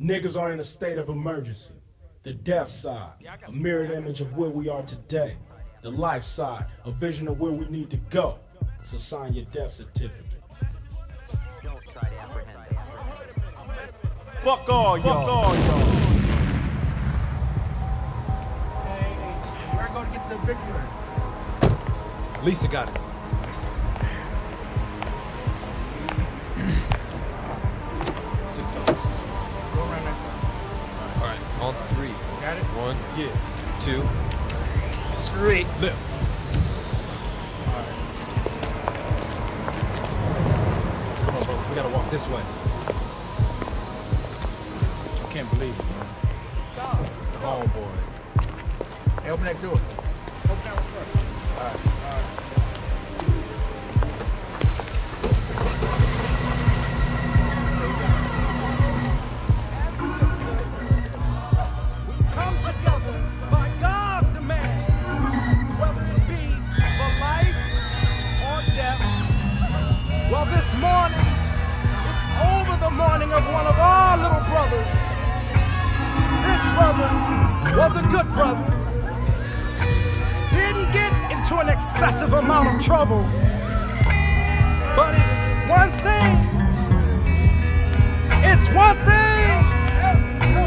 Niggas are in a state of emergency. The death side, a mirrored image of where we are today. The life side, a vision of where we need to go. So sign your death certificate. Don't try to apprehend us. Fuck all y'all. Fuck all y'all. We're going to get the victory. Lisa got it. Six of on three. Got it? One, Yeah. two, three. Lift. Come on, folks. We gotta walk this way. I can't believe it, man. The oh, homeboy. Hey, open that door. Open that one first. All right, all right. Well, this morning, it's over the morning of one of our little brothers. This brother was a good brother. Didn't get into an excessive amount of trouble. But it's one thing. It's one thing.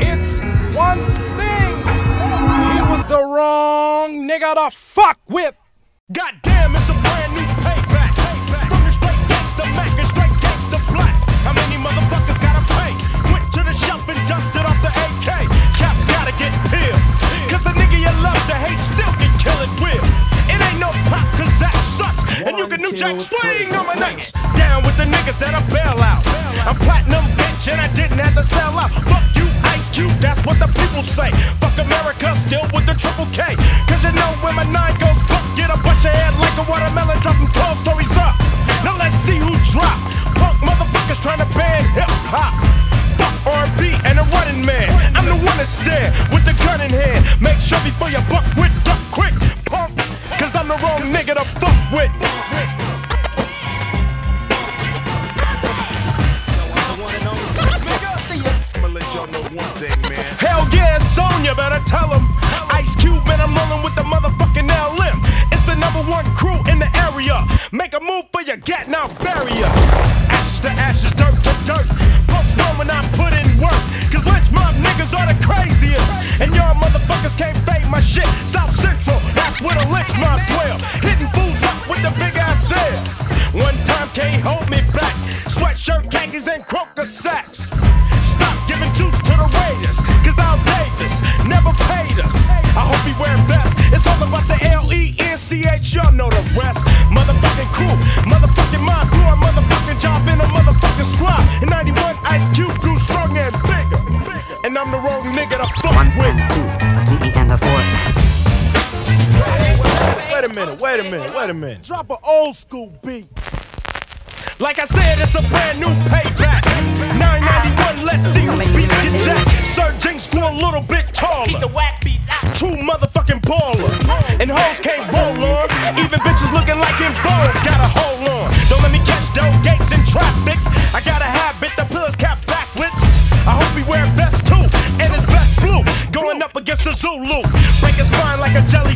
It's one thing. He was the wrong nigga to fuck with. Goddamn, it's a hate still can kill it will. It ain't no pop cause that sucks. And you can new jack swing on my nuts. Down with the niggas that I bail out. I'm platinum bitch and I didn't have to sell out. Fuck you, Ice Cube, that's what the people say. Fuck America, still with the triple K. Cause you know when my nine goes buck, get a bunch of head like a watermelon, dropping 12 stories up. Now let's see who drop. Punk motherfuckers trying to ban hip hop. Fuck R&B a running man. I'm the one that's there with the gun in hand. Make sure before you buck with duck quick, punk. Cause I'm the wrong nigga to fuck with. Hell yeah, it's on, you better tell him. Ice Cube, man, I'm rolling with the motherfucking LM. It's the number one crew in the area. Make a move for your get now barrier. Ashes to ashes, dirt to dirt. When I put in work. Cause Lench Mob niggas are the craziest. And y'all motherfuckers can't fade my shit. South Central, that's where the Lench Mob dwell. Hitting fools up with the big ass head. One time can't hold me back. Sweatshirt, khakis, and croaker sacks. Stop giving juice to the Raiders, cause Al Davis never paid us. I hope he wear vests. It's all about the L E N C H, y'all know the rest. Motherfucking crew, motherfucking motherfucking squad. In 91, Ice Cube grew strong and bigger. And I'm the wrong nigga to fuck One with. and two, a three and a four. Wait a minute, wait a minute, wait a minute. Drop an old school beat. Like I said, it's a brand new payback. 991, let's see who beats get jacked. Sir Jinx grew a little bit taller. Keep the whack beats out. True motherfucking baller. And hoes can't roll on. Even bitches looking like in vogue. Gotta hold on. Don't let me catch dope gates in traffic. I got a habit, the pillars cap backwards. I hope he wear vest too. And his best blue. Going up against the Zulu. Break his spine like a jellyfish.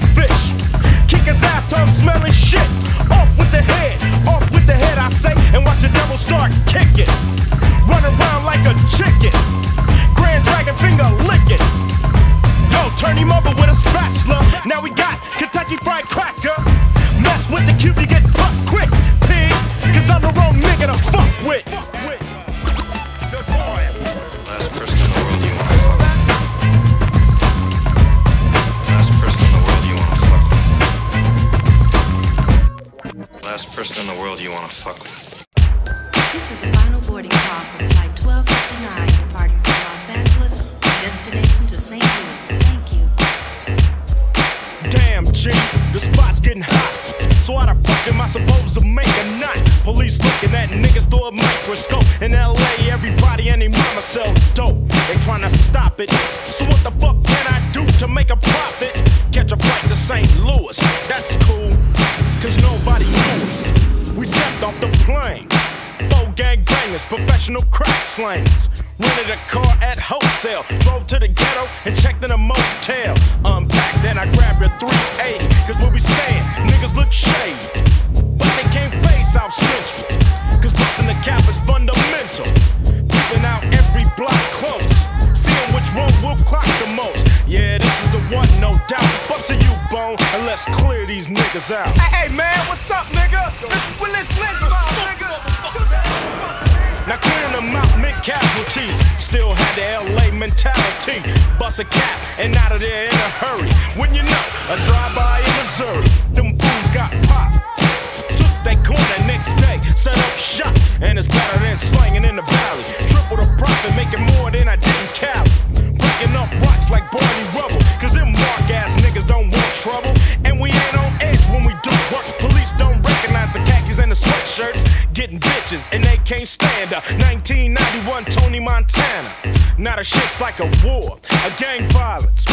Can't stand her. 1991 Tony Montana. Now the shit's like a war, a gang violence.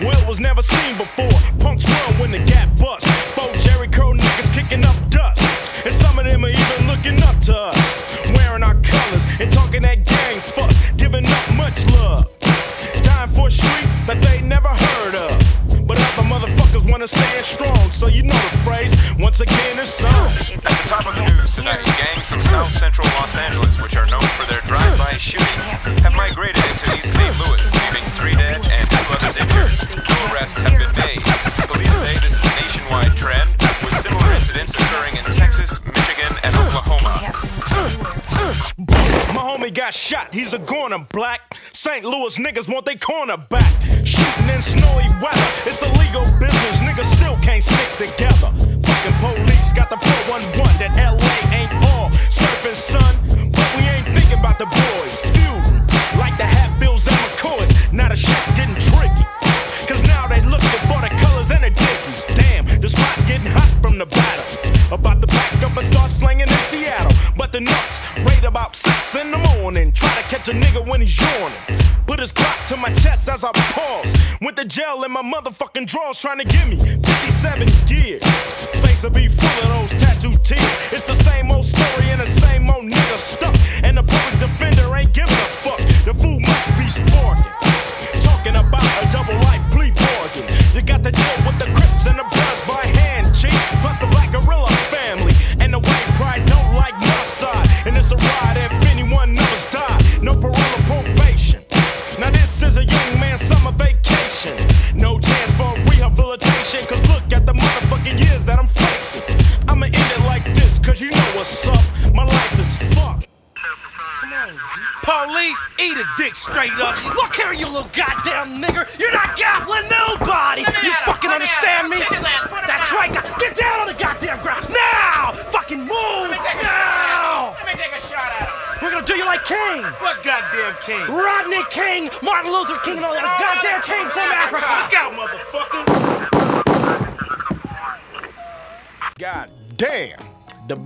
Well, it was never seen before. Punks run when the gap bust. Four Jheri curl niggas kicking up dust. And some of them are even looking up to us. Wearing our colors and talking that gang fuss. Giving up much love. Dying for a street that they never heard of. But other motherfuckers wanna stand strong, so you know the phrase. Once again, it's on. Central Los Angeles, which are known for their drive-by shootings, have migrated into East St. Louis, leaving three dead and two others injured. No arrests have been made. Police say this is a nationwide trend, with similar incidents occurring in Texas, Michigan, and Oklahoma. My homie got shot, he's a goner black. St. Louis niggas want they corner back. Shooting in snowy weather, it's illegal business, niggas still can't stick together. Fucking police got the 411 morning. Try to catch a nigga when he's yawning. Put his clock to my chest as I pause. Went to jail in my motherfucking drawers trying to give me 57 years. Face will be full of those tattoo tears. It's the same old story and the same old nigga stuck.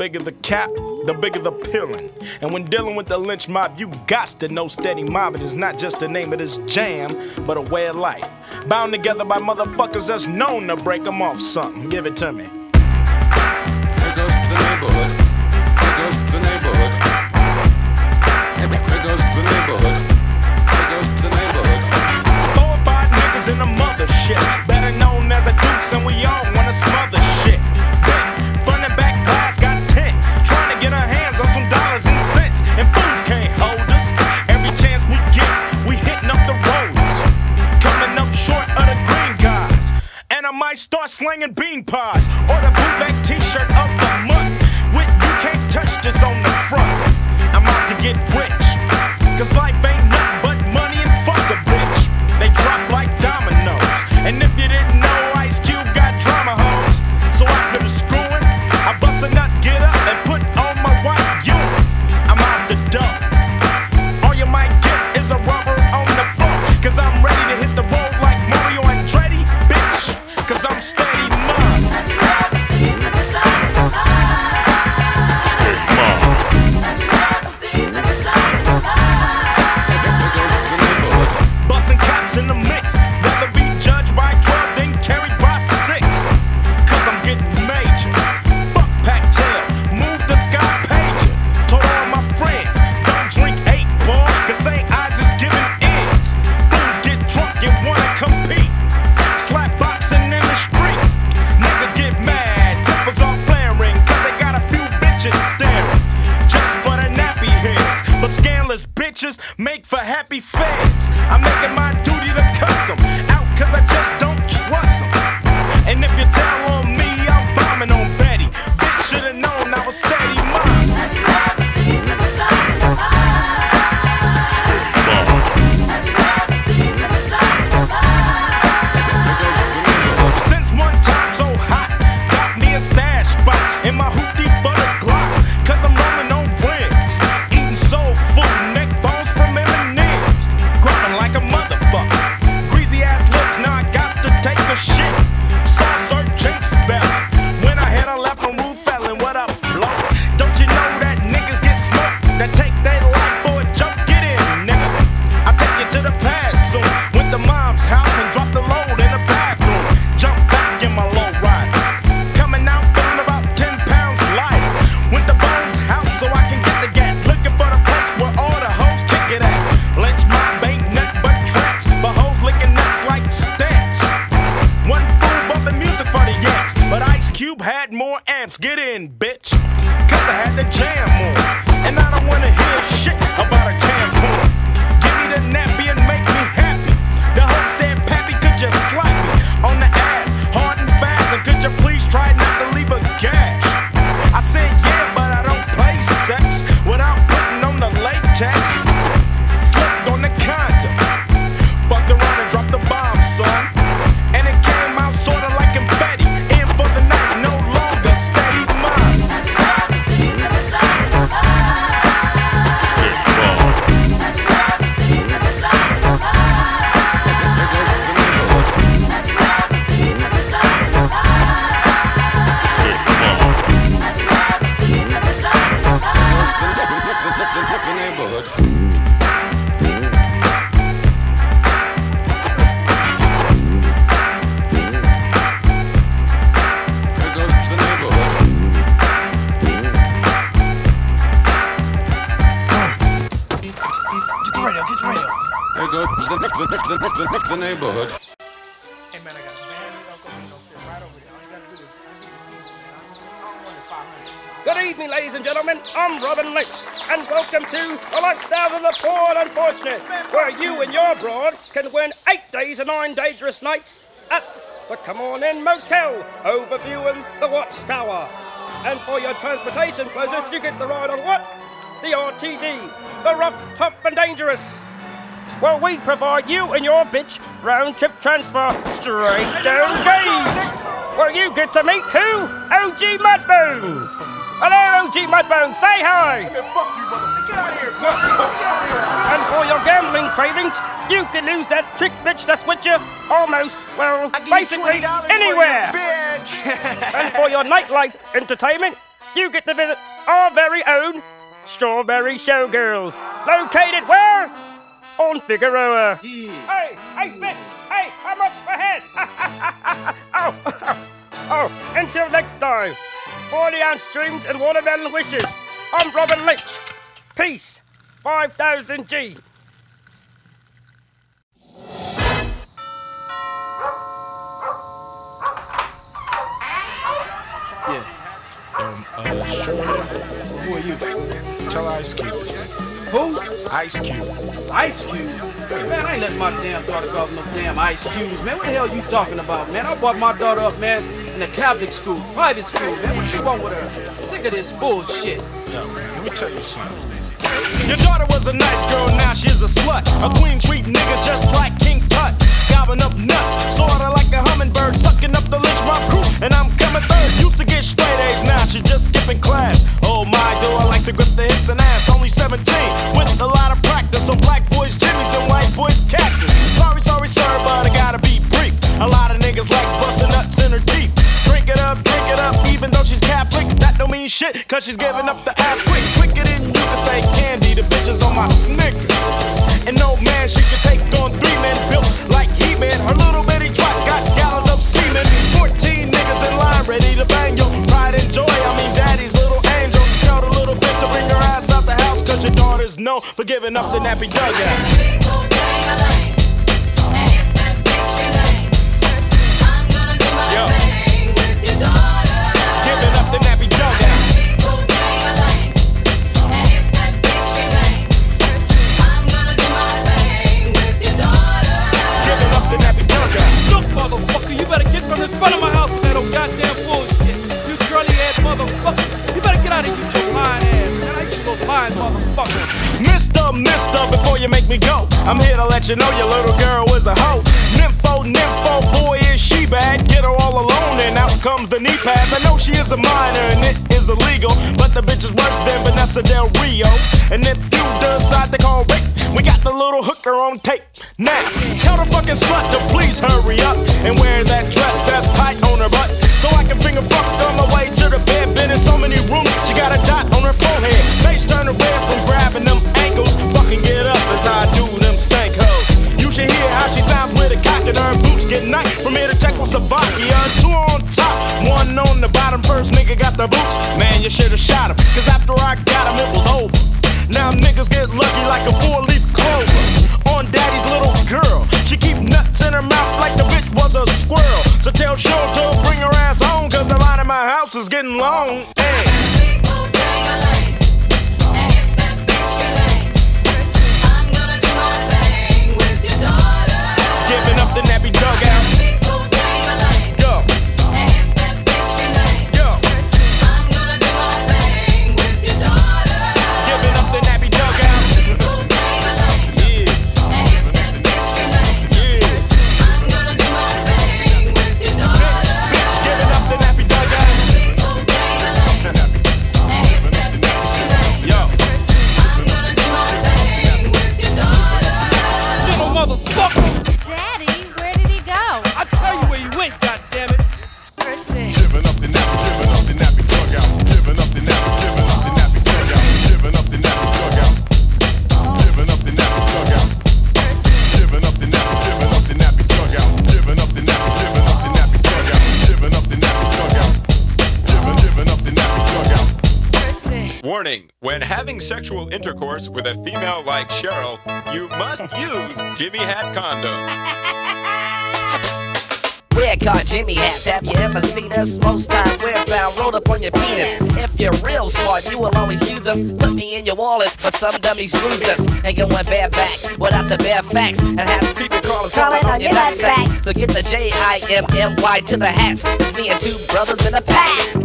Bigger the cap, the bigger the pillin'. And when dealing with the Lench Mob, you got to know steady mobbing is not just the name of this jam, but a way of life. Bound together by motherfuckers that's known to break 'em off something. Give it to me. There goes the neighborhood. There goes the neighborhood. There goes the neighborhood. There goes the neighborhood. Four or five niggas in the mothership. Better known as a dukes, and we all slinging bean pods Or the bootleg t-shirt of the month. With you can't touch this on the front. I'm out to get rich. Cause life ain't nothing but money and fuck a bitch. They drop like dominoes. And if you didn't know, Ice Cube got drama hoes. So after the screwing, I bust a nut, get up, and put on my white unit. I'm out the door. All you might get is a rubber on the floor. Cause I'm ready to hit the road like Mario Andretti, bitch. Cause I'm steady 100,000 the poor and unfortunate, where you and your broad can win eight days and nine dangerous nights at the Come On In Motel, overviewing the Watchtower. And for your transportation pleasures, you get the ride on what? The RTD, the Rough, Tough and Dangerous. Well, we provide you and your bitch round trip transfer straight down gauge. Where you get to meet who? OG Mudbone. Hello, OG Mudbone. Say hi. Hey, man, fuck you. And for your gambling cravings, you can lose that trick bitch that's with you almost, well, basically anywhere. and for your nightlife entertainment, you get to visit our very own Strawberry Showgirls. Located where? On Figueroa. Hey, hey, bitch! Hey, how much per head? oh, oh, oh, until next time. 40 ounce streams and watermelon wishes. I'm Robin Lynch. Peace. 5000 G. Yeah. Um, uh, sure. Who are you? Tell Ice Cube. Who? Ice Cube. Ice Cube? Man, I ain't letting my damn daughter go off no damn ice cubes, man. What the hell are you talking about, man? I brought my daughter up, man, in a Catholic school, private school, man. What you want with her? Sick of this bullshit. Yo, man, let me tell you something. Your daughter was a nice girl, now she's a slut. A queen treat niggas just like King Tut. Gobbling up nuts, sorta like a hummingbird, sucking up the Lench Mob crew. And I'm coming third. Used to get straight A's, now she just skipping class. Oh my, do I like to grip the hips and ass? Only 17, with a lot of practice on black boys' jimmies and white boys' cactus. Sorry, sorry, sir, but I gotta be brief. A lot of niggas like busting nuts in her teeth. Up, drink it up, even though she's Catholic. That don't mean shit, cause she's giving up the ass quick. Quicker than you can say candy, the bitches on my snicker. And no man, she can take on three men built like he man. Her little bitty truck got gallons of semen. 14 niggas in line ready to bang yo. Pride and joy, I mean daddy's little angel. Tell the little bitch to bring her ass out the house, cause your daughter's known for giving up the nappy dugout. Yo. in front of my house with that old goddamn bullshit. You curly ass motherfucker. You better get out of here, you lying ass. Mister, mister, before you make me go, I'm here to let you know your little girl was a hoe. Nympho, nympho, boy is bad? Get her all alone, and out comes the knee pads. I know she is a minor and it is illegal, but the bitch is worse than Vanessa Del Rio. And if you decide to call rape, we got the little hooker on tape. Now, tell the fucking slut to please hurry up and wear that dress that's tight on her butt. So I can finger fuck on the way to the bed. Been in so many rooms, she got a dot on her forehead. Face turning red from grabbing them ankles. Fucking get up as I do. You hear how she sounds with a cock and her boots get nice. From here to Czechoslovakia, two on top, one on the bottom. First nigga got the boots, man, you should've shot him. Cause after I got him, it was over. Now niggas get lucky like a four leaf clover. On daddy's little girl, she keep nuts in her mouth like the bitch was a squirrel. So tell Short to bring her ass home, cause the line in my house is getting long. Warning when having sexual intercourse with a female like Cheryl, you must use Jimmy Hat condom. We're called Jimmy hats. Have you ever seen us? Most time we're found rolled up on your penis. If you're real smart, you will always use us. Put me in your wallet, but some dummies lose us. Ain't going bareback without the bare facts. And have creepy crawlers crawling on your nutsack. So get the J I M M Y to the hats. It's me and two brothers in a pack.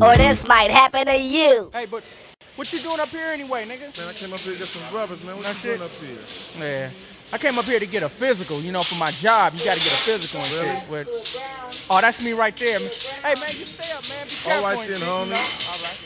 Or this might happen to you. Hey, but what you doing up here anyway, nigga? Man, I came up here to get some brothers, man. What That's you it? doing up here? Yeah. I came up here to get a physical, you know, for my job. You gotta get a physical and shit. With, oh, that's me right there. man. Hey, man, you stay up, man. Be All careful right and then, shit, you homie. know? All right.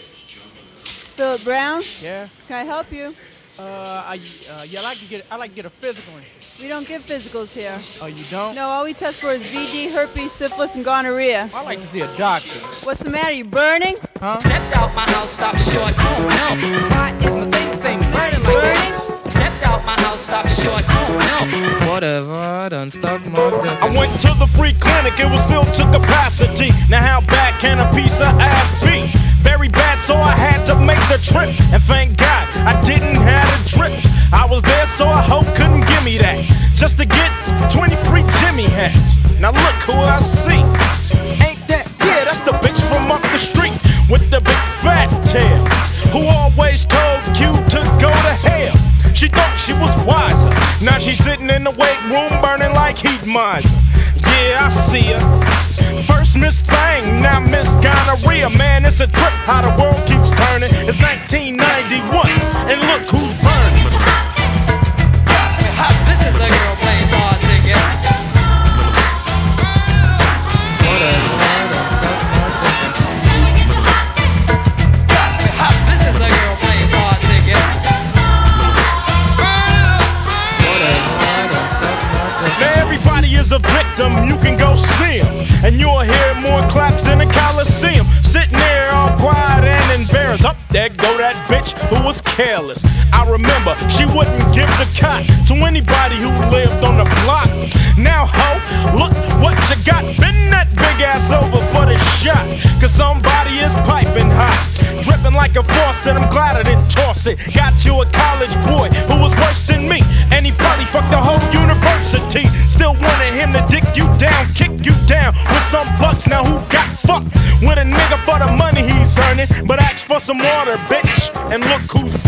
Philip Brown, Yeah. can I help you? Uh, I, uh, yeah, I like to get, I like to get a physical. We don't give physicals here. Oh, you don't? No, all we test for is VD, herpes, syphilis, and gonorrhea. I like to see a doctor. What's the matter? You burning? Huh? Stepped out my house, stop short. Oh no. Why is my thing thing burning like this? Stepped out my house, stop short. Oh no. Whatever, I done stuck my dick. I went to the free clinic, it was filled to capacity. Now how bad can a piece of ass be? Very bad, so I had to make the trip. And thank God I didn't have a drip. I was there, so I hope couldn't give me that. Just to get 20 free Jimmy hats. Now look who I see. Ain't that? Yeah, that's the bitch from up the street with the big fat tail. Who always told Q to go to hell. She thought she was wiser. Now she's sitting in the weight room burning like heat miser. Yeah, I see her. First Miss Thing, now Miss Gonorrhea. Man, it's a trip how the world keeps turning. It's 1991, and look who's burning. This is the girl playing ball ticket. This is the girl playing ball ticket. Now everybody is a victim, you can careless. I remember she wouldn't give the cot to anybody who lived on the block. Now, ho, look what you got. Bend that big ass over for the shot. Cause somebody is piping hot. Dripping like a faucet, I'm glad I didn't toss it. Got you a college boy who was worse than me. And he probably fucked the whole university. Still wanted him to dick you down, kick you down with some bucks. Now who got fucked with a nigga for the money he's earning? But ask for some water, bitch, and look who's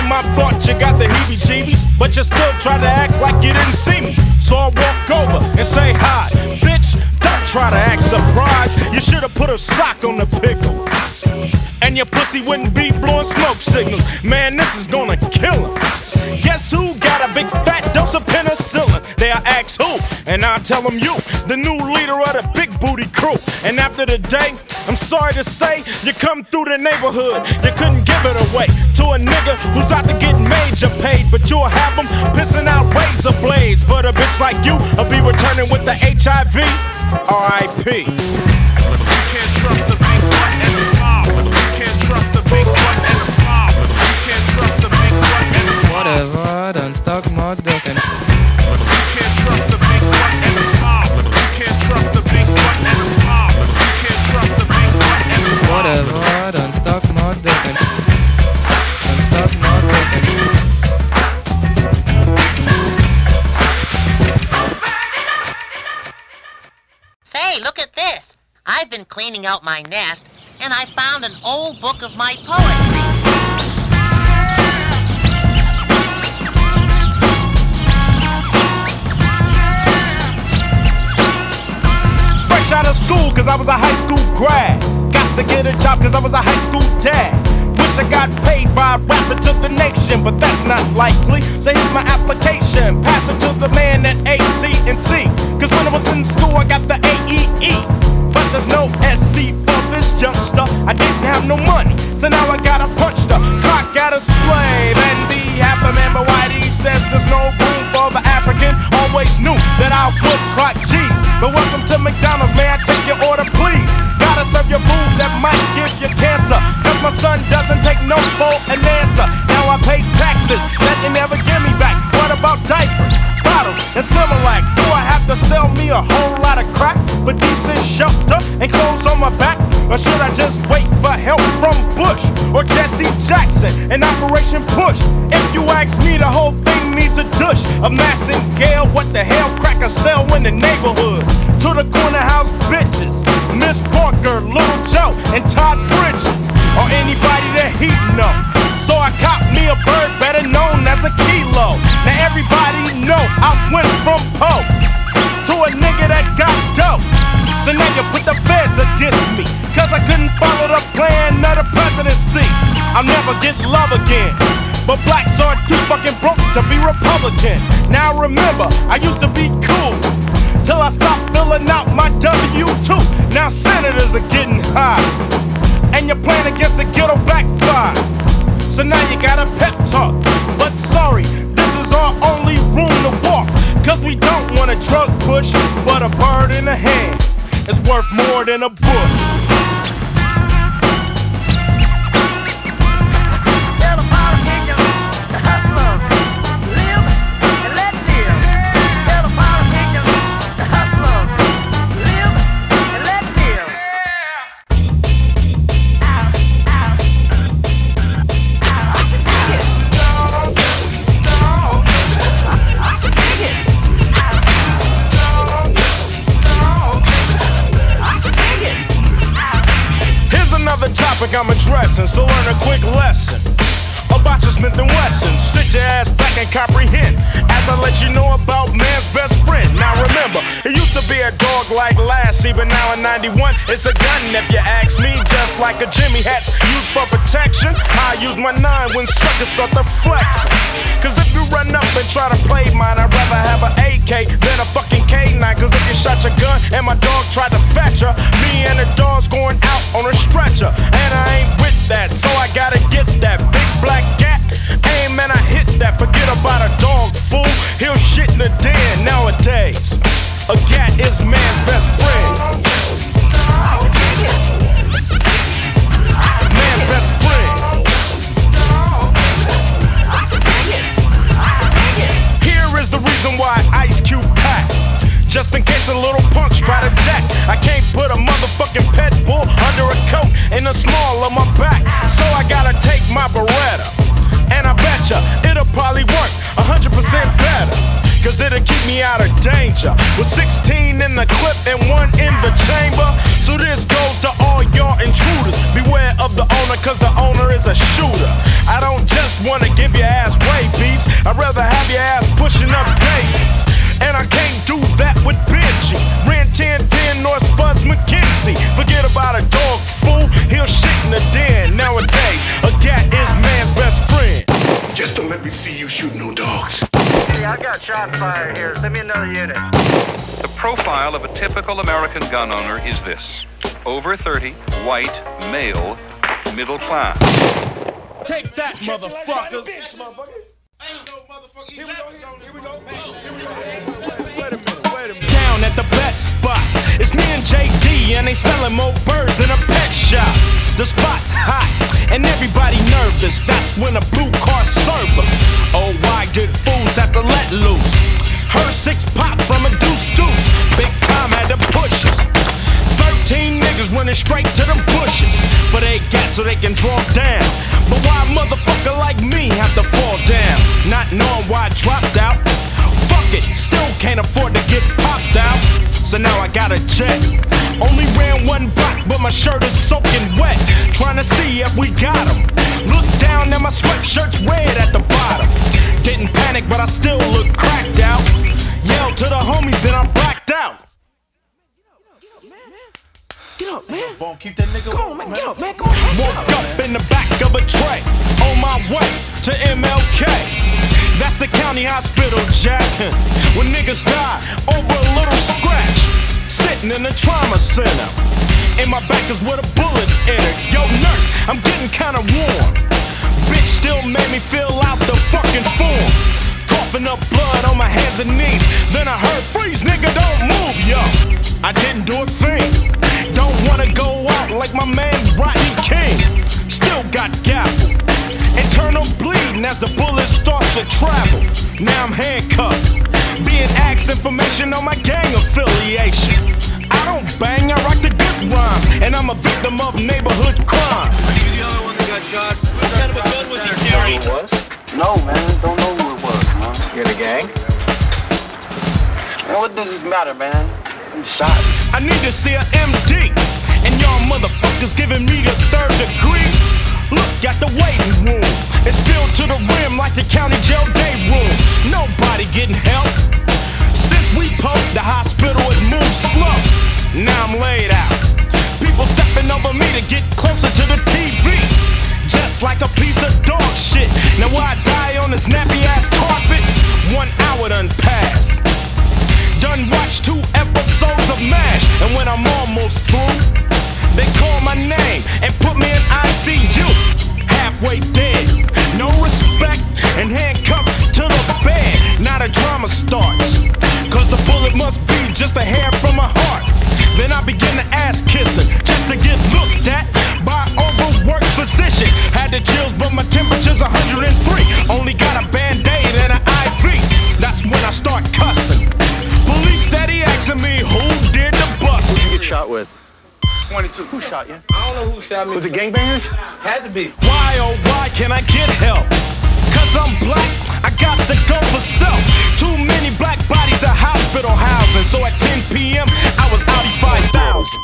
It my fault you got the heebie jeebies, but you still try to act like you didn't see me. So I walk over and say hi. Bitch, don't try to act surprised. You should have put a sock on the pickle. And your pussy wouldn't be blowing smoke signals. Man, this is gonna kill him. Guess who got a big fat dose of penicillin? They'll ask who, and I'll tell them you, the new leader of the big booty crew. And after the day, I'm sorry to say, you come through the neighborhood, you couldn't give it away to a nigga who's out to get major paid, but you'll have him pissing out razor blades. But a bitch like you will be returning with the HIV. R.I.P. Whatever, don't stock more I've been cleaning out my nest, and I found an old book of my poetry. Fresh out of school, cause I was a high school grad. Got to get a job, cause I was a high school dad. Wish I got paid by rapper to the nation, but that's not likely. So here's my application. Pass it to the man at AT&T. Cause when I was in school, I got the AEE. But there's no SC for this youngster. I didn't have no money, so now I gotta punch the clock got a slave and be happy man. But Whitey says there's no room for the African. Always knew that I would clock G's. But welcome to McDonald's, may I take your order, please? Gotta serve your food that might give you cancer. Cause my son doesn't take no for an answer. Now I pay taxes that they never give me back. What about diapers, bottles, and Similac? Do I have to sell me a whole lot of crack for decent shelter and clothes on my back? Or should I just wait for help from Bush or Jesse Jackson and Operation Push? If you ask me, the whole thing needs a douche of mass and gale. What the hell crack a sell in the neighborhood? To the corner house bitches, Miss Parker, Little Joe, and Todd Bridges, or anybody that he know. So I cop me a bird better known as a kilo. Now everybody know I went from Poe to a nigga that got dope. So now you put the feds against me. Cause I couldn't follow the plan of the presidency. I'll never get love again. But blacks are too fucking broke to be Republican. Now remember, I used to be cool. Till I stopped filling out my W2. Now senators are getting high. And your plan against the ghetto backfire. So now you got a pep talk. But sorry, this is our only room to walk. Cause we don't want a drug push, but a bird in the hand is worth more than a book. Topic I'm addressing, so learn a quick lesson about your Smith and Wesson. Sit your ass back and comprehend as I let you know about man's best friend. Now remember, it used to be a dog like Lassie, but now in 91 it's a gun. If you ask me, just like a Jimmy hat's used for protection, I use my nine when suckers start to flex. Cause if you run up and try to play mine, I'd rather have an AK than a fucking K9. Cause if you shot your gun and my dog tried to fetch her, me and the dog's going out on a stretcher. And I ain't with that, so I gotta get that big black cat. Aim and I hit that. Forget about a dog, fool. He'll shit in the den nowadays. A cat is man's best friend. Man's best friend. Here is the reason why Ice Cube. Just in case a little punks try to jack. I can't put a motherfucking pet bull under a coat in the small of my back. So I gotta take my Beretta. And I betcha it'll probably work a hundred percent better. Cause it'll keep me out of danger. With 16 in the clip and one in the chamber. So this goes to all y'all intruders. Beware of the owner, cause the owner is a shooter. I don't just wanna give your ass way, beats. I'd rather have your ass pushing up daisies. And I can't do that with Benji. Ran 1010 North Spuds McKenzie. Forget about a dog, fool. He'll shit in the den. Nowadays, a cat is man's best friend. Just don't let me see you shoot no dogs. Hey, I got shots fired here. Send me another unit. The profile of a typical American gun owner is this over 30, white, male, middle class. Take that, motherfuckers. Down at the bet spot. It's me and JD, and they selling more birds than a pet shop. The spot's hot, and everybody nervous. That's when a blue car service. Oh, why good fools have to let loose? Her six pop from a deuce deuce. Big time to push us. 15 niggas running straight to the bushes but they got so they can draw down. But why a motherfucker like me have to fall down? Not knowing why I dropped out. Fuck it, still can't afford to get popped out. So now I got a jet. Only ran one block, but my shirt is soaking wet. Trying to see if we got him. Look down and my sweatshirt's red at the bottom. Didn't panic, but I still look cracked out. Yell to the homies, then I'm blacked out. Get up, man. Won't keep that nigga Come on, man. Get up, man. Come on. Woke up in the back of a tray, on my way to MLK. That's the county hospital, Jack. When niggas die over a little scratch, sitting in the trauma center. And my back is with a bullet in it. Yo, nurse, I'm getting kinda warm. Bitch still made me fill out the fucking form. Coughing up blood on my hands and knees. Then I heard, freeze, nigga, don't move, yo. I didn't do a thing. Don't wanna go out like my man Rodney King. Still got gavel. Internal bleeding as the bullet starts to travel. Now I'm handcuffed. Being asked information on my gang affiliation. I don't bang, I rock the good rhymes. And I'm a victim of neighborhood crime. the other one that got shot? What kind of a gun was he carrying? No, man. Don't know You're the gang? Man, what does this matter, man? I'm shot. I need to see a MD. And y'all motherfuckers giving me the third degree. Look at the waiting room. It's filled to the rim like the county jail day room. Nobody getting help. Since we poked the hospital, it moves slow. Now I'm laid out. People stepping over me to get closer to the TV. Just like a piece of dog shit. Now I die on this nappy ass carpet? One hour done passed. Done watched two episodes of MASH, and when I'm almost through, they call my name and put me in ICU. I don't know who shot me. Was it gangbangers? Had to be. Why oh why can I get help? Cause I'm black, I got to go for self. Too many black bodies, the hospital housing. So at 10 p.m., I was outie 5,000.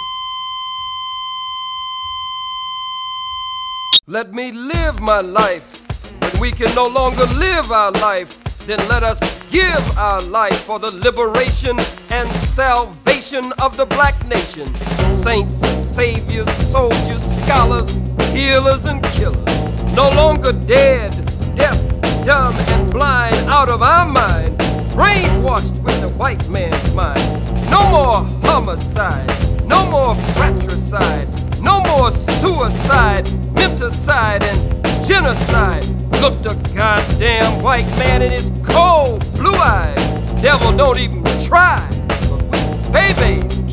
Let me live my life. When we can no longer live our life, then let us give our life for the liberation and salvation of the black nation. Saints, saviors, soldiers, scholars, healers, and killers. No longer dead, deaf, dumb, and blind out of our mind, brainwashed with the white man's mind. No more homicide, no more fratricide, no more suicide, menticide, and genocide. Look the goddamn white man in his cold blue eyes. Devil don't even try. But we babies.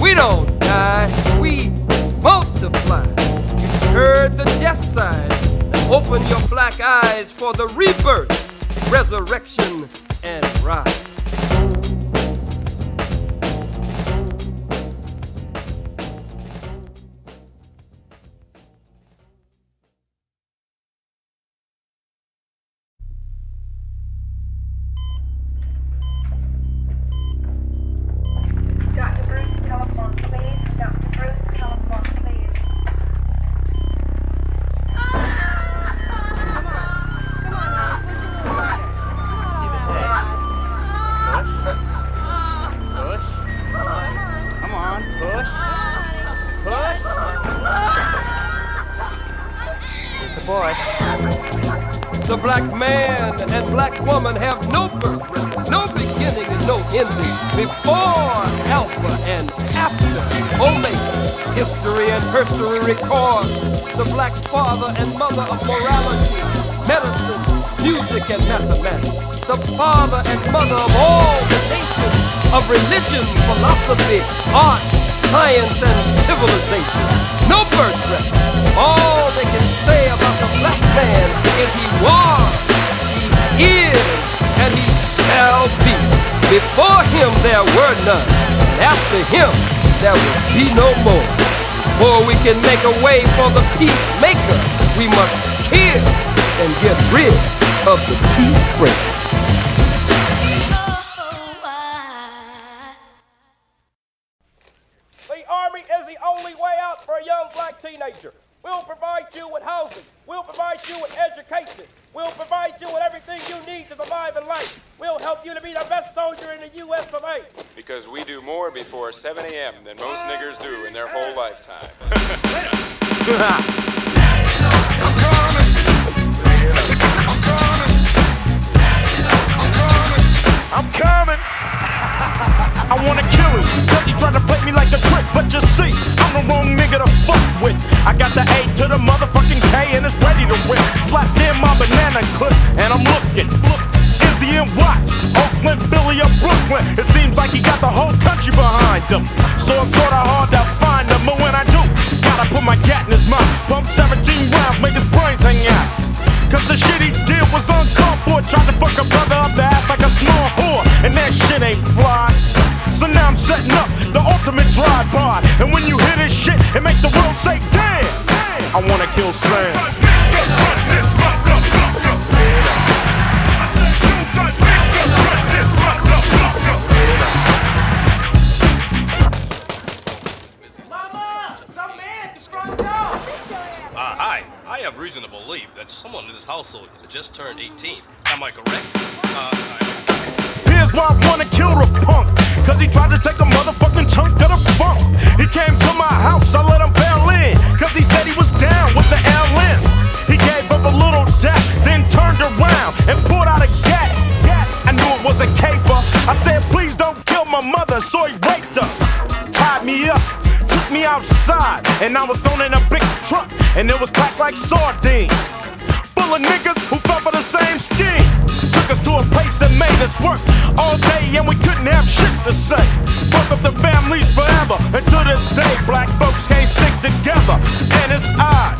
We don't die, we multiply. You heard the death sign. Open your black eyes for the rebirth, resurrection, and rise. Religion, philosophy, art, science, and civilization. No birthright. All they can say about the black man is he was, he is, and he shall be. Before him there were none, and after him there will be no more. Before we can make a way for the peacemaker, we must kill and get rid of the peace breaker. And Watts, Oakland, Philly, or Brooklyn. It seems like he got the whole country behind him. So it's sorta hard to find him, but when I do, gotta put my cat in his mouth. Pump 17 rounds, make his brains hang out. Cause the shit he did was uncalled for. Tried to fuck a brother up the ass like a small whore. And that shit ain't fly. So now I'm setting up the ultimate drive-by. And when you hear this shit, it make the world say, damn, I wanna kill Sam. Household just turned 18. Am I correct? Uh, Here's why I wanna kill the punk. Cause he tried to take a motherfucking chunk of the funk. He came to my house, I let him bail in. Cause he said he was down with the LN. He gave up a little debt, then turned around and pulled out a gat. I knew it was a caper. I said, please don't kill my mother, so he raped her. Tied me up, took me outside, and I was thrown in a big truck, and it was packed like sardines. Full of niggas who fell for the same scheme. Took us to a place that made us work all day, and we couldn't have shit to say. Broke up the families forever, and to this day, black folks can't stick together. And it's odd.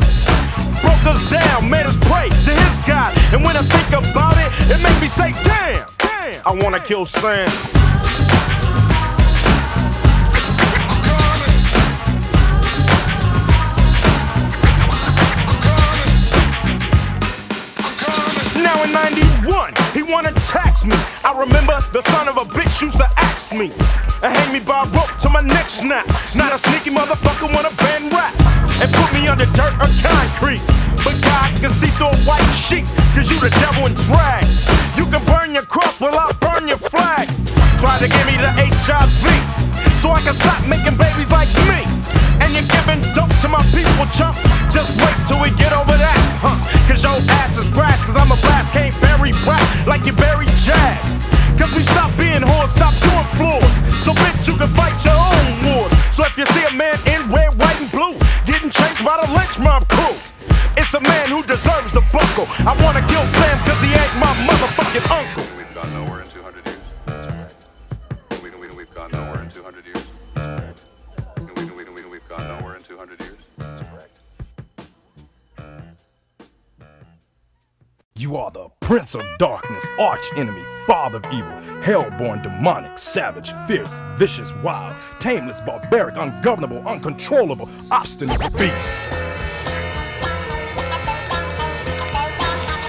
Broke us down, made us pray to his God. And when I think about it, it make me say, damn, damn, I wanna kill Sam. Now in 91, he wanna tax me. I remember the son of a bitch used to ask me and hang me by rope to my neck snap. Not a sneaky motherfucker wanna bend rap and put me under dirt or concrete. But God can see through a white sheet, cause you the devil in drag. You can burn your cross while I burn your flag. Try to give me the HIV so I can stop making babies like me. And you're giving dope to my people, chump. Just wait till we get over Can fight your own wars. So if you see a man in red, white, and blue, getting chased by the Lench Mob crew. It's a man who deserves the buckle. I wanna kill Sam cause he ain't my motherfucking uncle. Darkness, arch enemy, father of evil, hellborn, demonic, savage, fierce, vicious, wild, tameless, barbaric, ungovernable, uncontrollable, obstinate beast.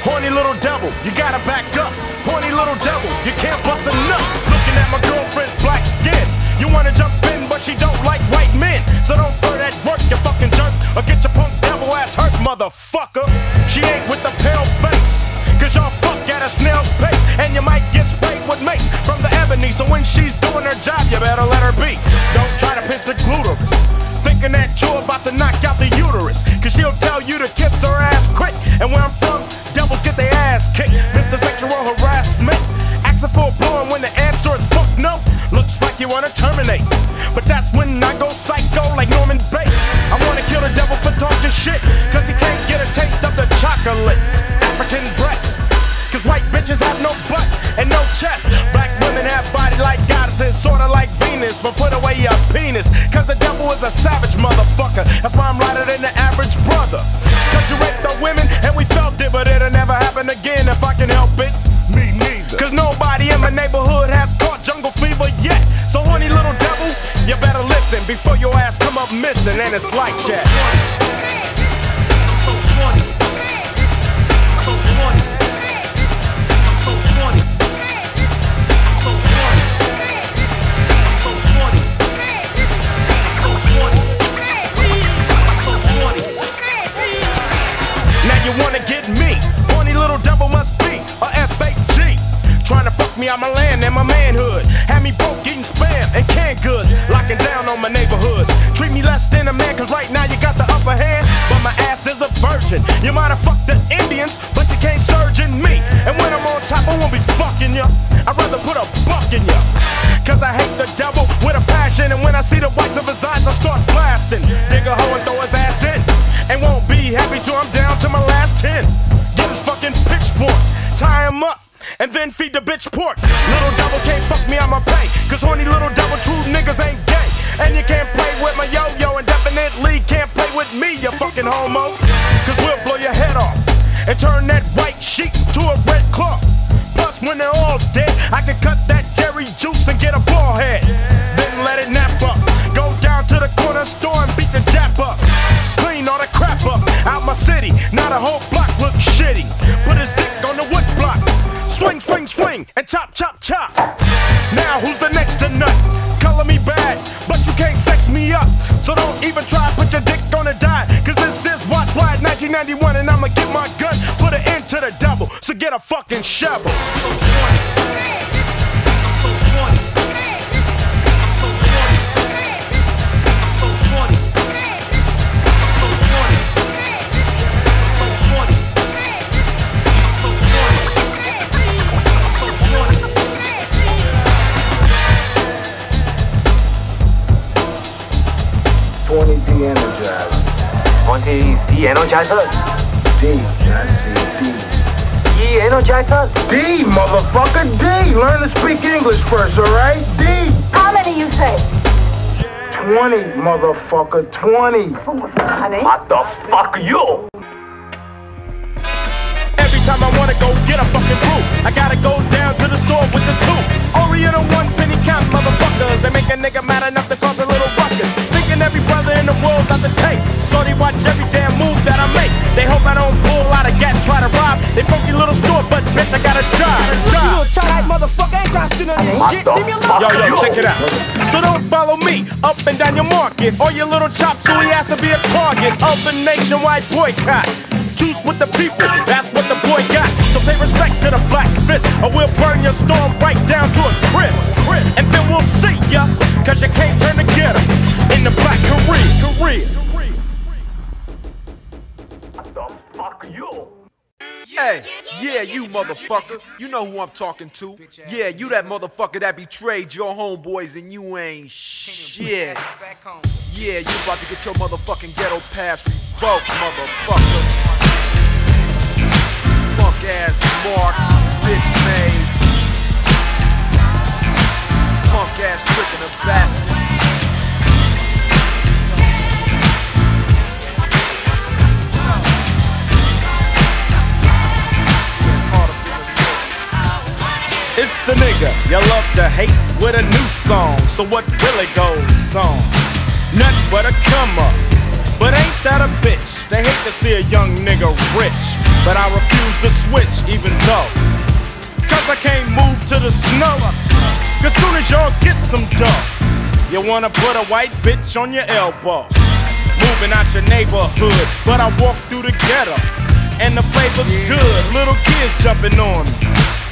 Horny little devil, you gotta back up. Horny little devil, you can't bust a nut. Looking at my girlfriend's black skin. You wanna jump in, but she don't like white men. So don't fur that work, you fucking jerk. Or get your punk devil ass hurt, motherfucker. She ain't with the pale face. Cause y'all fuck at a snail's pace, and you might get sprayed with mace from the ebony. So when she's doing her job, you better let her be. Don't try to pinch the gluteus. Thinking that you're about to knock out the uterus. Cause she'll tell you to kiss her ass quick. And where I'm from, devils get their ass kicked. Mr. Sexual Harassment. Asking for a blowing when the answer is fuck no. Looks like you wanna terminate. But that's when I go psycho like Norman Bates. I wanna kill the devil for talking shit. Cause he can't get a taste of the chocolate. African breast. Cause white bitches have no butt and no chest. Black women have body like goddesses, sorta like Venus, but put away your penis. Cause the devil is a savage motherfucker. That's why I'm lighter than the average brother. Cause you raped the women and we felt it, but it'll never happen again if I can help it. Me neither. Cause nobody in my neighborhood has caught jungle fever yet. So horny little devil, you better listen before your ass come up missing, and it's like that. Me? Horny little devil must be a F-A-G. Trying to fuck me out my land and my manhood. Had me broke eating spam and canned goods. Locking down on my neighborhoods. Treat me less than a man, cause right now you got the upper hand. But my ass is a virgin. You might have fucked the Indians, but you can't surge in me. And when I'm on top, I won't be fucking you. I'd rather put a buck in you. Cause I hate the devil with a passion. And when I see the whites of his eyes, I start blasting. Dig a hoe and throw his ass in. And won't be happy till I'm down to my last ten. And then feed the bitch pork. Little devil can't fuck me my pay. Cause horny little devil true niggas ain't gay. And you can't play with my yo yo, and definitely can't play with me, you fucking homo. Cause we'll blow your head off and turn that white sheet to a red cloth. Plus, when they're all dead, I can cut that Jheri juice and get a ball head. Then let it nap up. Go down to the corner store and beat the jap up. Clean all the crap up out my city. Not a whole block look shitty. Put his dick on the. Swing, swing, swing, and chop, chop, chop. Now who's the next to nut? Color me bad, but you can't sex me up. So don't even try, put your dick on a die. Cause this is Watch Wide 1991, and I'ma get my gun, put an end to the devil. So get a fucking shovel. Twenty de-energizer. D, I see D. De-energizer? D, motherfucker, D. Learn to speak English first, all right? D. How many you say? Twenty, motherfucker, twenty. Honey? What the fuck you? Every time I wanna go get a fucking brew, I gotta go down to the store with the two. Oriental one penny count motherfuckers. They make a nigga mad enough to cause a little ruckus. Thinking every brother in the world's out the tape. So they watch every damn move that I make. They hope I don't pull out a gat and try to rob. They funky little store, but bitch, I got a job. You little tight motherfucker, ain't trying to steal none of this shit. Leave me alone. Yo, yo, check it out. So don't follow me up and down your market. All your little chops, who he has to be a target of the nationwide boycott. Juice with the people, that's what the boy got. So pay respect to the black fist, or we'll burn your storm right down to a crisp. And then we'll see ya, cause you can't turn the ghetto in the black career. career. The fuck you? Hey, yeah, you motherfucker. You know who I'm talking to. Yeah, you that motherfucker that betrayed your homeboys and you ain't shit. Yeah, you about to get your motherfucking ghetto pass revoked, motherfucker. Ass Mark, bitch made. Punk ass trick in a basket. It's the nigga you love to hate with a new song. So what really goes on? Nothing but a come up. But ain't that a bitch? They hate to see a young nigga rich. But I refuse to switch even though. Cause I can't move to the snow. Cause soon as y'all get some dough, you wanna put a white bitch on your elbow. Moving out your neighborhood, but I walk through the ghetto. And the flavor's good, little kids jumping on me.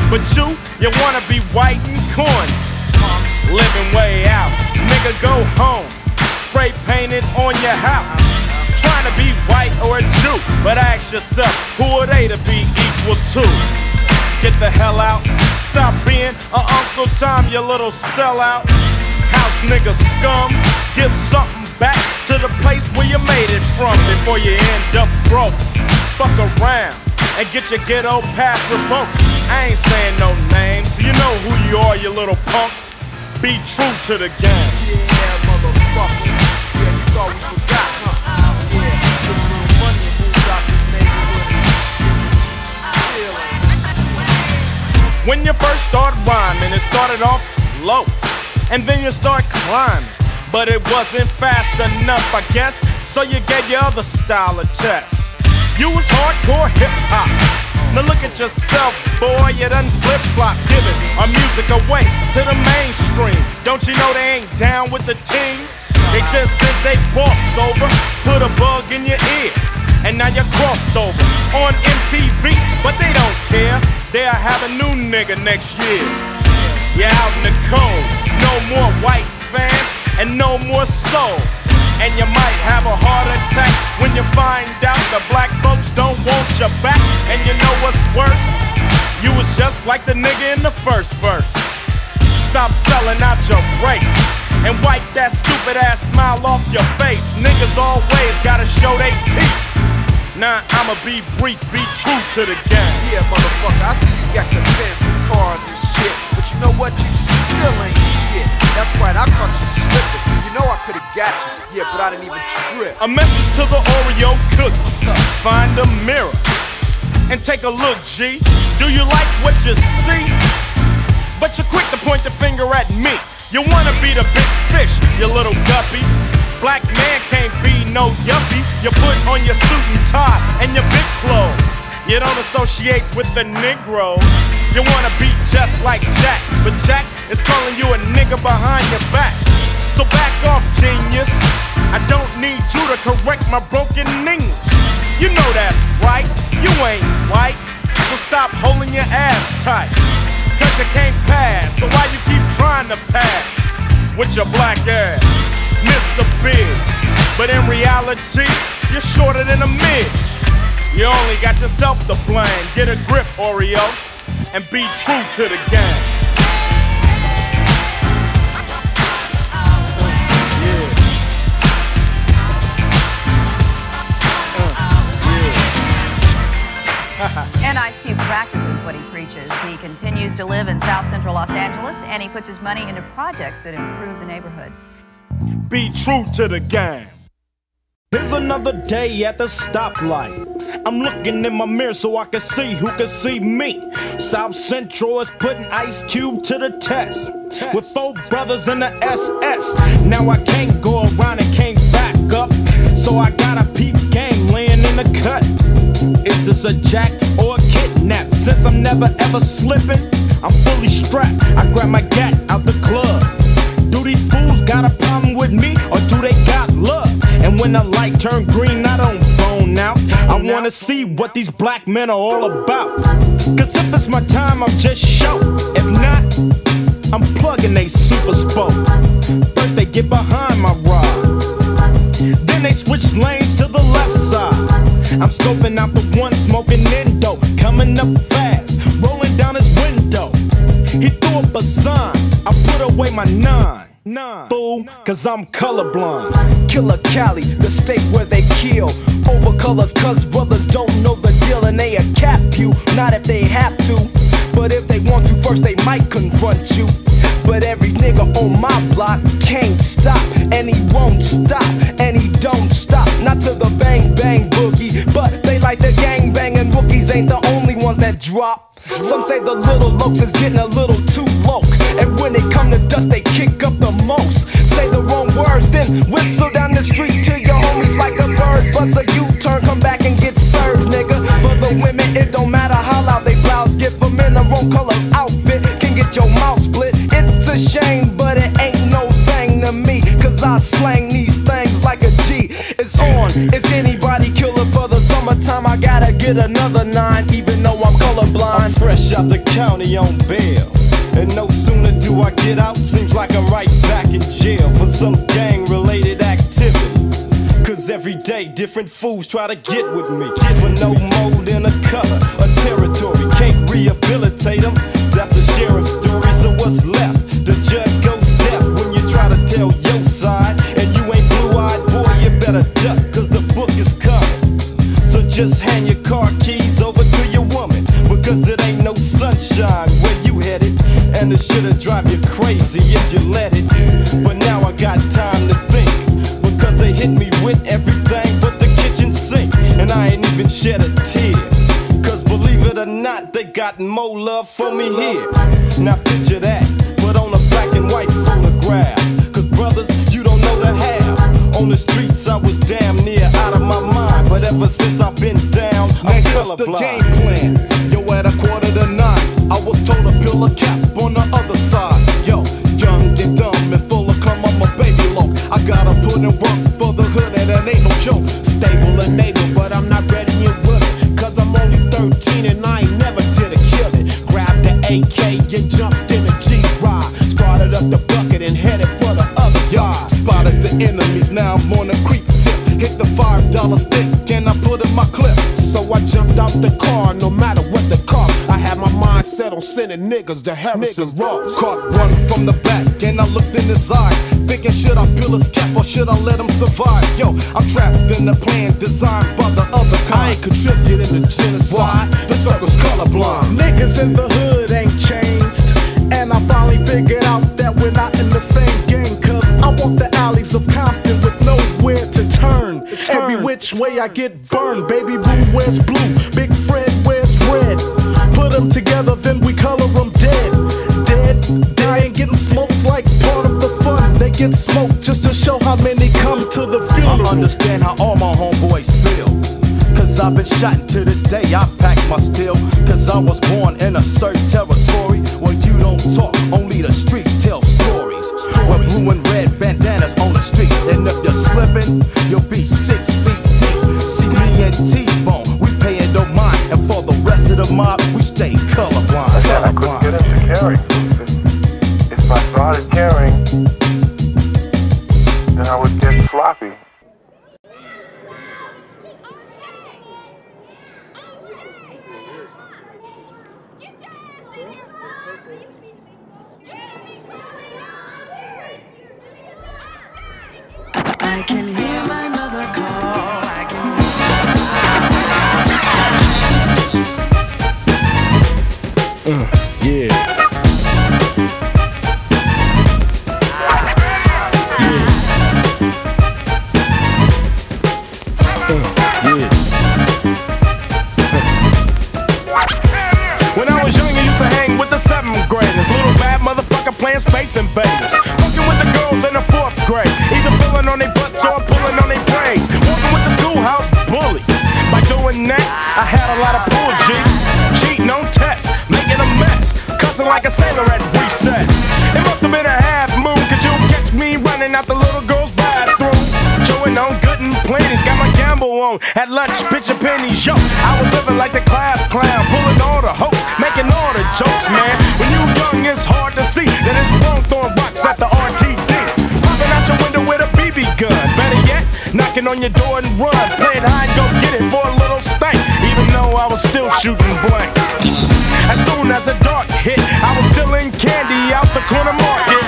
But you, you wanna be white and corny. Living way out, nigga go home. Spray painted on your house. Trying to be white or a Jew, but ask yourself, who are they to be equal to? Get the hell out, stop being a Uncle Tom, you little sellout. House nigga scum, give something back to the place where you made it from before you end up broke. Fuck around and get your ghetto pass revoked. I ain't saying no names, you know who you are, you little punk. Be true to the game. Yeah, motherfucker. Yeah, you thought we forgot, When you first start rhyming, it started off slow, and then you start climbing. But it wasn't fast enough, I guess, so you gave your other style a test. You was hardcore hip hop. Now look at yourself, boy, you done flip flop, giving our music away to the mainstream. Don't you know they ain't down with the team? They just sent they boss over, put a bug in your ear, and now you're crossed over on MTV, but they don't care. They'll have a new nigga next year. You're out in the cold, no more white fans and no more soul. And you might have a heart attack when you find out the black folks don't want your back. And you know what's worse? You was just like the nigga in the first verse. Stop selling out your race and wipe that stupid ass smile off your face. Niggas always gotta show they teeth. Now I'ma be brief, be true to the game. Yeah, motherfucker, I see you got your fancy cars and shit, but you know what? You still ain't shit. That's right, I caught you slipping. You know I could've got you, yeah, but I didn't even trip. A message to the Oreo cookie. Find a mirror and take a look, G. Do you like what you see? But you're quick to point the finger at me. You wanna be the big fish, you little guppy. Black man can't be no yuppie. You put on your suit and tie and your big clothes. You don't associate with the Negro. You wanna be just like Jack, but Jack is calling you a nigga behind your back. So back off, genius. I don't need you to correct my broken English. You know that's right, you ain't white. So stop holding your ass tight. Cause you can't pass, so why you keep trying to pass with your black ass? Mr. Big. But in reality, you're shorter than a midge. You only got yourself to blame. Get a grip, Oreo, and be true to the game. And Ice Cube practices what he preaches. He continues to live in South Central Los Angeles and he puts his money into projects that improve the neighborhood. Be true to the game. Here's another day at the stoplight. I'm looking in my mirror so I can see who can see me. South Central is putting Ice Cube to the test. With four brothers in the SS. Now I can't go around and can't back up. So I got a peep game laying in the cut. Is this a jack or a kidnap? Since I'm never ever slipping, I'm fully strapped. I grab my gat out the club. These fools got a problem with me or do they got love? And when the light turn green, I don't bone out. I wanna see what these black men are all about. Cause if it's my time, I'm just show. If not, I'm plugging they super spoke. First they get behind my rod. Then they switch lanes to the left side. I'm scoping out the one smoking endo, coming up fast, rolling down his window. He threw up a sign, I put away my nine. Fool, cause I'm colorblind. Killer Cali, the state where they kill. Over colors, cause brothers don't know the deal and they a cap you. Not if they have to, but if they want to, first they might confront you. But every nigga on my block can't stop, and he won't stop, and he don't stop. Not to the bang bang boogie, but they like the gang bang, and rookies ain't the only ones that drop. Some say the little lokes is getting a little too low, and when they come to dust, they kick up the most. Say the wrong words, then whistle down the street to your homies like a bird. Bust a U-turn, come back and get served, nigga. For the women, it don't matter how loud they blouse. Get them in the wrong color outfit, can get your mouth split. It's a shame, but it ain't no thing to me. Cause I slang these things like a G. It's on. Is anybody killer for summertime, I gotta get another nine, even though I'm colorblind. I'm fresh out the county on bail. And no sooner do I get out, seems like I'm right back in jail for some gang related activity. Cause every day different fools try to get with me for no more than a color, a territory. Can't rehabilitate them, that's the sheriff's story. So what's left? The judge goes deaf when you try to tell Just hand your car keys over to your woman because it ain't no sunshine where you headed. And it shoulda drive you crazy if you let it. But now I got time to think because they hit me with everything but the kitchen sink, and I ain't even shed a tear. Cause believe it or not, they got more love for me here. Now picture that, but on a black and white photograph. Cause brothers, you don't know the half. On the streets, I was damn near ever since I've been down, I'm here's the game plan. Yo, at a quarter to nine, I was told to peel a cap on the other side. Yo, young and dumb and full of cum, I'm a baby low. I gotta put in work for the hood and it ain't no joke. Dollar stick and I put in my clip. So I jumped out the car, no matter what the cost. I had my mind set on sending niggas to Harrison Ross. Caught one from the back and I looked in his eyes. Thinking, should I peel his cap or should I let him survive? Yo, I'm trapped in a plan designed by the other kind. I ain't contributing to genocide. The circle's colorblind. Niggas in the hood ain't changed. And I finally figured out that we're not in the same I want the alleys of Compton with nowhere to turn. Every which way I get burned. Baby blue wears blue. Big Fred wears red. Put them together, then we color them dead. Dead, dying, getting smoked like part of the fun. They get smoked just to show how many come to the funeral. I understand how all my homeboys feel. Cause I've been shot and to this day I pack my steel. Cause I was born in a certain territory where you don't talk, only the streets tell stories. Where blue and red bandanas on the streets. And if you're slipping, you'll be six feet deep. See me and T-Bone, we paying no mind. And for the rest of the mob, we stay colorblind. Again, I couldn't get into carrying. If I started carrying, Uh, yeah. When I was young, I used to hang with the seventh graders. Little bad motherfucker playing space invaders. Fucking with the girls in the fourth grade. Either filling on their butts or pulling on their braids. Walking with the schoolhouse bully. By doing that, I had a lot of like a sailor at reset. It must have been a half moon, cause you'll catch me running out the little girl's bathroom. Chewing on good and plenty's, got my gamble on. At lunch, pitching pennies, yo. I was living like the class clown, pulling all the hopes, making all the jokes, man. When you young, it's hard to see that it's wrong throwing rocks at the RTD. Popping out your window with a BB gun. Better yet, knocking on your door and run. Playing hide and go get it for a little stank, even though I was still shooting blanks. As soon as the dark hit, candy out the corner market.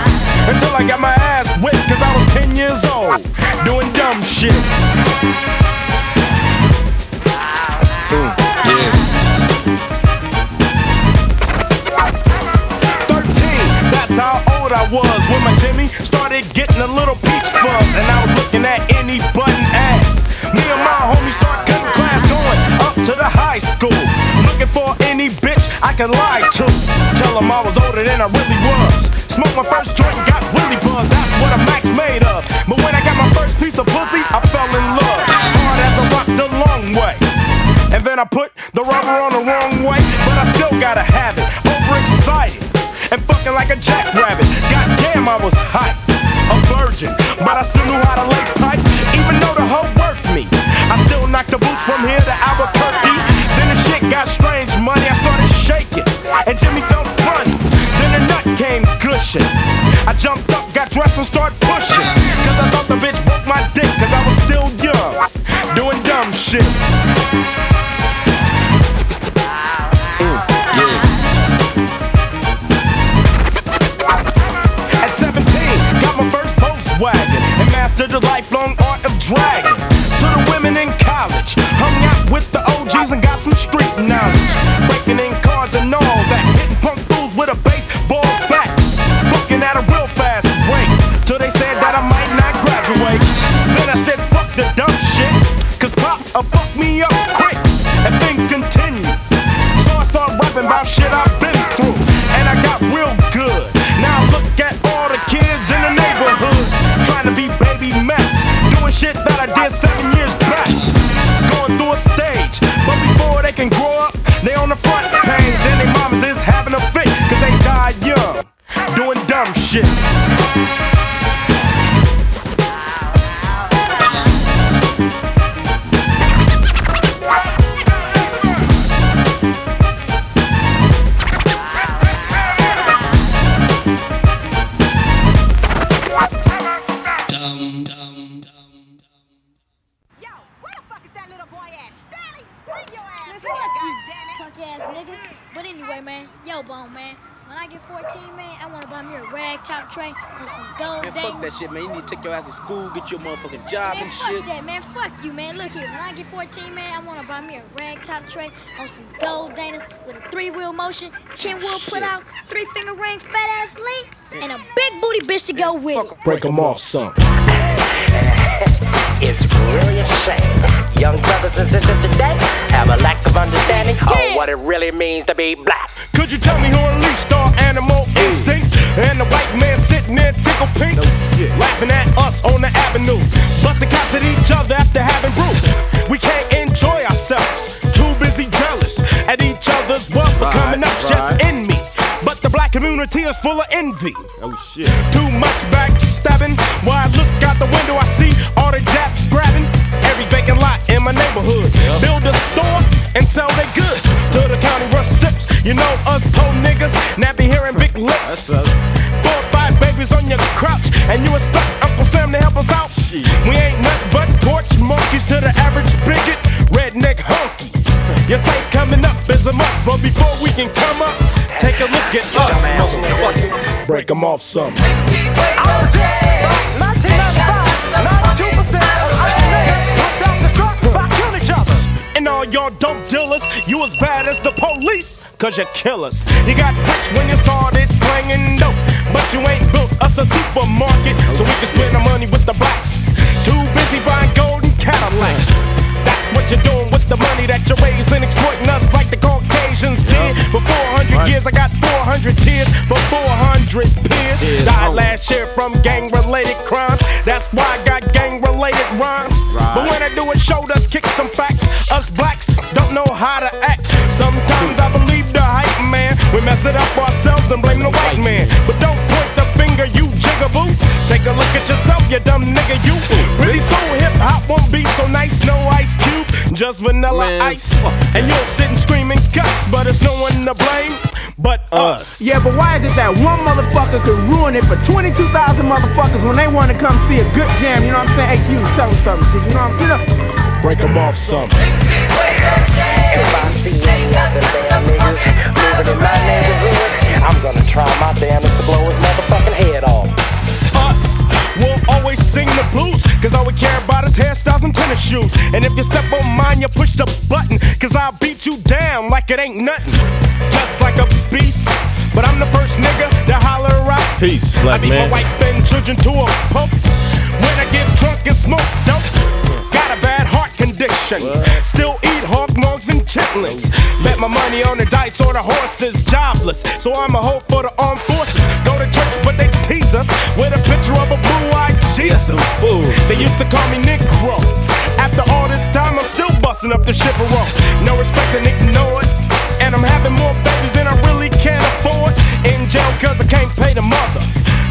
Until I got my ass whipped, cause I was 10 years old, doing dumb shit. Mm, yeah. 13, that's how old I was when my Jimmy started getting a little peach fuzz. And I was looking at bitch I lie to. Tell them I was older than I really was. Smoked my first joint and got really buzzed. That's what a Max made of. But when I got my first piece of pussy, I fell in love. Hard as a rock the long way. And then I put the rubber on the wrong way, but I still gotta have it. Overexcited and fucking like a jackrabbit. Goddamn, I was hot, a virgin, but I still knew how to lay came gushing. I jumped up, got dressed, and started pushing. Cause I thought the bitch broke my dick, cause I was still young, doing dumb shit. Mm, At 17, got my first Volkswagen and mastered the lifelong art of dragging. To the women in college, hung out with the OGs and got some street knowledge. Breaking in cars and all that, shit. School, get your motherfucking job Man, and fuck shit. that, man. Fuck you, man. Look here. When I get 14, man, I wanna buy me a rag top tray on some gold Danas with a three wheel motion, Kenwood oh, put out, three finger ring, fat ass link, and a big booty bitch to go with it. Break 'em off some. It's really a shame. Young brothers and sisters today have a lack of understanding of what it really means to be black. Could you tell me who unleashed our animal mm. instinct? And the white man sitting there tickle pink, laughing at us on the avenue, busting cops at each other after having brew. We can't enjoy ourselves, too busy jealous at each other's wealth becoming Right, us just right. in me. But the black community is full of envy. Oh shit. Too much backstabbing. While I look out the window, I see all the Japs grabbing every vacant lot in my neighborhood. Build a store and sell their goods to the county recips. You know us po niggas, nappy hair and big lips. Four or five babies on your crouch, and you expect Uncle Sam to help us out. Shit. We ain't nothing but porch monkeys to the average bigot, redneck honky. You say coming up is a must, but before we can come up, take a look at us. Break 'em off some. Dealers, you as bad as the police, cause you killers. You got rich when you started slanging dope, but you ain't built us a supermarket, so we can spend our money with the blacks. Too busy buying golden Cadillacs. What you're doing with the money that you're raising, exploiting us like the Caucasians did. For 400 years, I got 400 tears for 400 peers. Died last year from gang related crimes. That's why I got gang related rhymes. But when I do a show to kick some facts, us blacks don't know how to act. Sometimes I believe the hype man. We mess it up ourselves and blame the white man. But don't point the finger, you jigaboo. Take a look at yourself, you dumb nigga, you. Really so hip hop won't be so nice, no ice cube, just vanilla ice. And you'll sit and scream and cuss, but it's no one to blame but us. Yeah, but why is it that one motherfucker could ruin it for 22,000 motherfuckers when they want to come see a good jam? You know what I'm saying? Hey, Q, tell them something. G, You know what I'm saying? them off some. If I see any other damn niggas living in my neighborhood, I'm gonna try my damnedest to blow his motherfucking sing the blues, cause all we care about is hairstyles and tennis shoes. And if you step on mine, you push the button, cause I'll beat you down like it ain't nothing. Just like a beast. But I'm the first nigga to holler out. Peace, black I beat man. my wife and children to a pulp. When I get drunk and smoke dope, got a bad heart condition. Still eat hog mugs and chitlins. Bet my money on the dice or the horses, jobless. So I'm a hope for the armed forces. Go to church, but they tease us with a picture of a blue-eyed Jesus. They used to call me Negro. After all this time, I'm still busting up the Chippewa. No respect and ignore it. And I'm having more babies than I really can afford. In jail cause I can't pay the mother.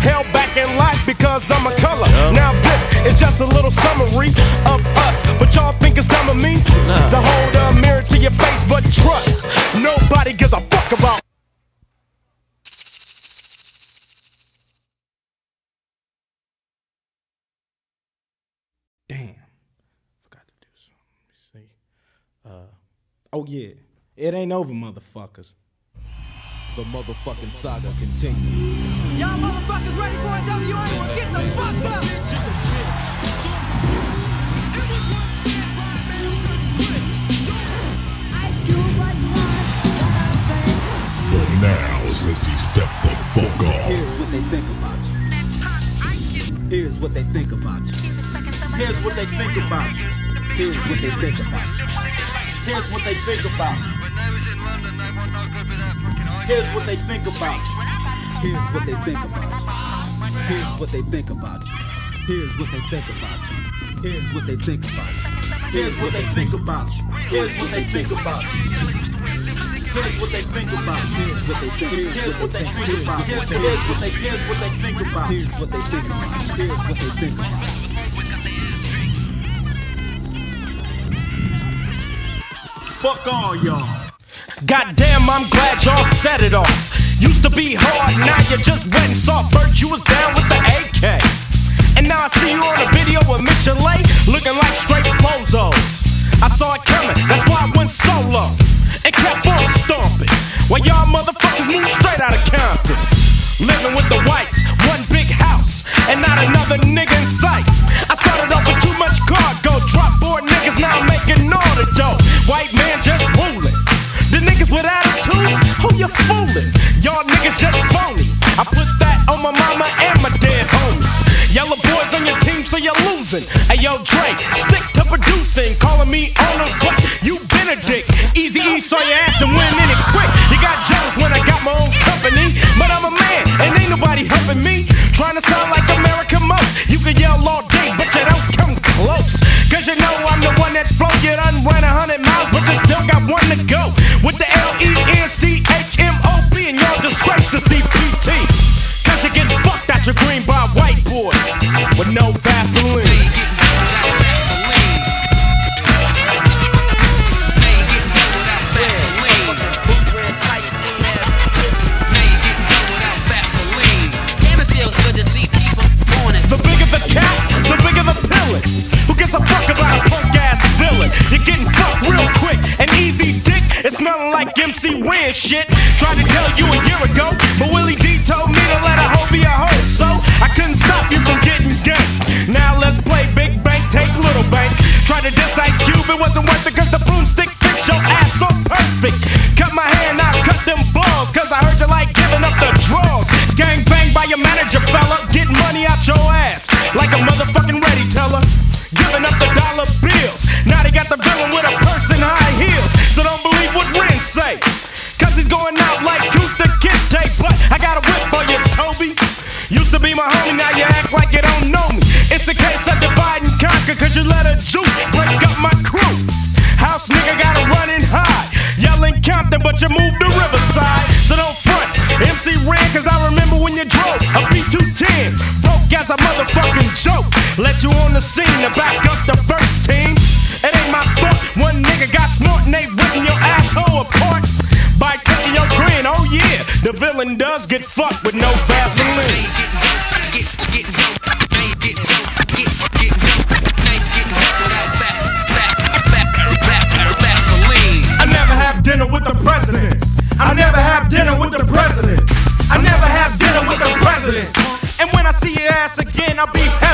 Held back in life because I'm a color. Now this is just a little summary of us. But y'all think it's dumb of me to hold a mirror to your face, but trust. Nobody gives a fuck about. Damn. Forgot to do something. Let me see. Uh, oh yeah. It ain't over, motherfuckers. The motherfucking saga continues. Y'all motherfuckers ready for a WA? Get the fuck up! Since he stepped the fuck Here's what they think about you. Here's what they think about you. Here's what they think about you. Here's what they think about you. Here's what they think about you. Here's what they think about you. Here's what they think about you. Here's what they think about you. Here's what they think about you. Here's what they think about you. Here's what they think about you. Here's what they think about you. Here's what they think about. Here's what they think. Here's what they think about. Here's what they. Here's what they think about. Here's what they think about. Here's what they think about. Fuck all y'all. Goddamn, I'm glad y'all set it off. Used to be hard, now you just wet and soft. First you was down with the AK. And now I see you on a video with Michel'le, looking like straight bozos. I saw it coming, that's why I went solo. And kept on stomping. While y'all motherfuckers moved straight out of Compton. Living with the whites, one big house, and not another nigga in sight. I started off with too much cargo, drop four niggas, now I'm making all the dough. White man just ruling. The niggas with attitudes, who you fooling? Y'all niggas just phony. I put that on my mama and my dead homies. Yellow boys you're losing. Hey yo, Dre, stick to producing. Calling me Arnold, but you been a dick. Easy E saw your ass and went in it quick. You got jealous when I got my own company, but I'm a man and ain't nobody helping me. Trying to sound like It's smelling like MC Ren shit. Tried to tell you a year ago, but Willie D told me to let a hoe be a hoe, so I couldn't stop you from getting gay. Now let's play Big Bank, take Little Bank. Try to diss Ice Cube, it wasn't worth it cause the broomstick fits your ass so perfect. Cut my hand, I cut them balls, cause I heard you like giving up the draws. Gang bang by your manager, fella. Getting money out your ass like a motherfucking ready teller. Giving up the be my homie, now you act like you don't know me. It's a case of divide and conquer, cause you let a juke break up my crew. House nigga gotta run and hide. Yelling Compton, but you moved to Riverside. So don't front. MC Ren, cause I remember when you drove a B210. Broke as a motherfucking joke. Let you on the scene to back up the first team. It ain't my fault. One nigga got smart and they ripping your asshole apart. By taking your grin, oh yeah, the villain does get fucked with no. I'll be happy?